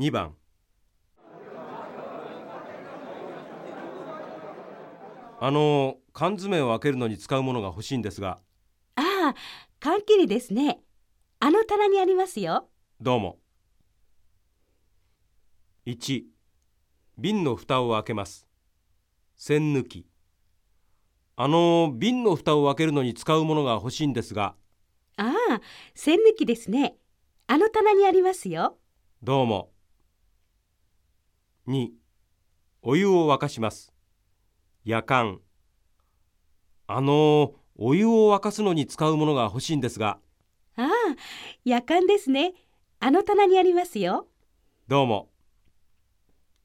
2番あの缶詰を開けるのに使うものが欲しいんですがああ、缶切りですね。あの棚にありますよ。どうも1瓶の蓋を開けます栓抜きあの瓶の蓋を開けるのに使うものが欲しいんですがああ、栓抜きですね。あの棚にありますよ。どうも2お湯を沸かしますやかんあのお湯を沸かすのに使うものが欲しいんですがああ、やかんですね。あの棚にありますよ。どうも